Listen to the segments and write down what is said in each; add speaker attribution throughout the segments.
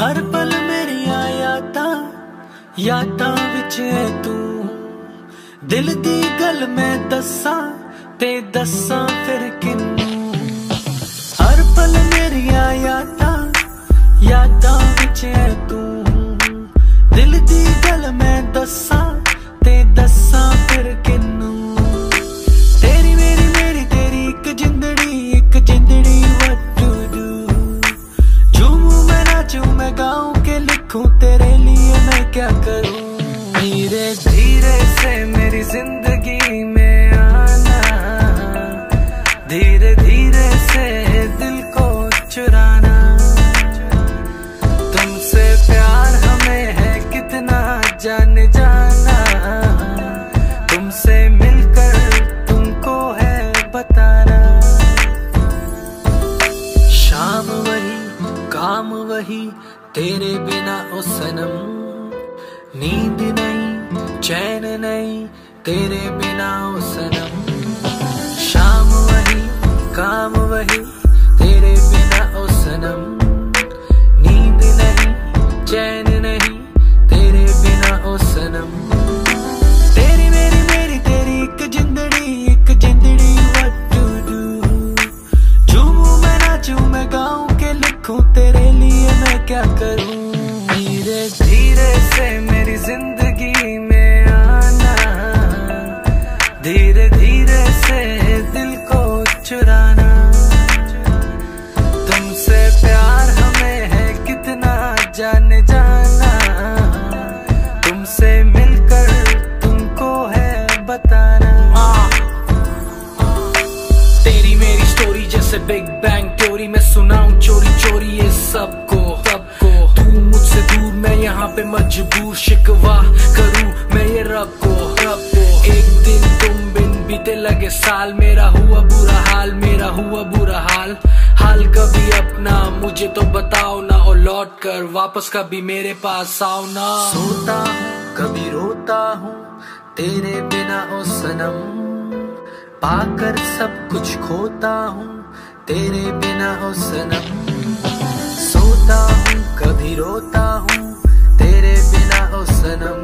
Speaker 1: ਹਰ ਪਲ ਮੇਰੀਆਂ ਯਾਦਾਂ ਯਾਦਾਂ ਵਿੱਚ ਤੂੰ। ਦਿਲ ਦੀ ਗੱਲ ਮੈਂ ਦੱਸਾਂ ਤੇ ਦੱਸਾਂ ਫਿਰ ਕਿੰਨੀ जान जाना। तुमसे मिलकर तुमको है बताना। शाम वही, काम वही, तेरे बिना ओ सनम। नींद नहीं, चैन नहीं, तेरे बिना ओ सनम। शाम वही, काम वही, तेरे बिना ओ सनम। नींद नहीं, चैन लिखूं तेरे लिए मैं क्या करूँ? धीरे धीरे से मेरी ज़िंदगी में आना। धीरे धीरे से दिल को चुराना। तुमसे प्यार हमें है कितना जान जाना। तुमसे मिलकर तुमको है बताना। तेरी मेरी स्टोरी जैसे बिग बैंग थ्योरी में सुनाऊं चोरी चोरी ये सबको सबको। तू मुझसे दूर, मैं यहाँ पे मजबूर। शिकवा करूँ मैं ये रब को रब को। एक दिन तुम बिन बीते लगे साल। मेरा हुआ बुरा हाल, मेरा हुआ बुरा हाल। हाल कभी अपना, मुझे तो बताओ ना। और लौट कर वापस कभी मेरे पास आओ ना। सोता हूँ कभी रोता हूँ तेरे बिना, ओ सनम। पाकर सब कुछ खोता हूँ तेरे बिना, ओ सनम। सोता हूँ, कभी रोता हूँ, तेरे बिना ओ सनम।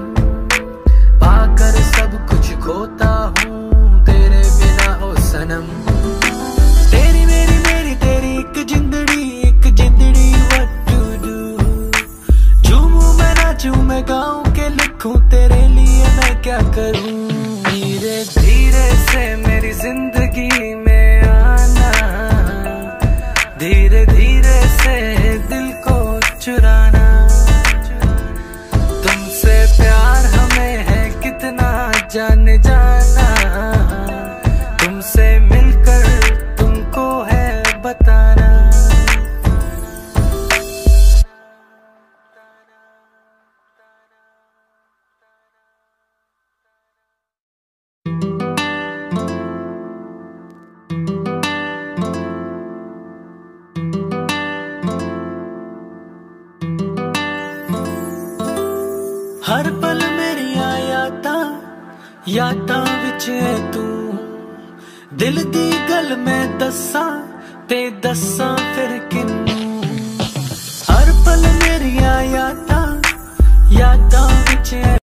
Speaker 1: पाकर सब कुछ खोता हूँ, तेरे बिना ओ सनम। तेरी मेरी मेरी, तेरी एक जिंदड़ी एक जिंदड़ी झूमू मैं, नाचू मैं, गाऊं के लिखूं, तेरे लिए मैं क्या करूँ? धीरे धीरे से मेरी ज़िंदगी में आना, धीरे ਯਾਦਾਂ ਵਿੱਚ ਤੂੰ। ਦਿਲ ਦੀ ਗੱਲ ਮੈਂ ਦੱਸਾਂ ਤੇ ਦੱਸਾਂ ਫਿਰ ਕਿੰਨੂੰ। ਹਰ ਪਲ ਮੇਰੀਆਂ ਯਾਦਾਂ ਯਾਦਾਂ ਵਿੱਚ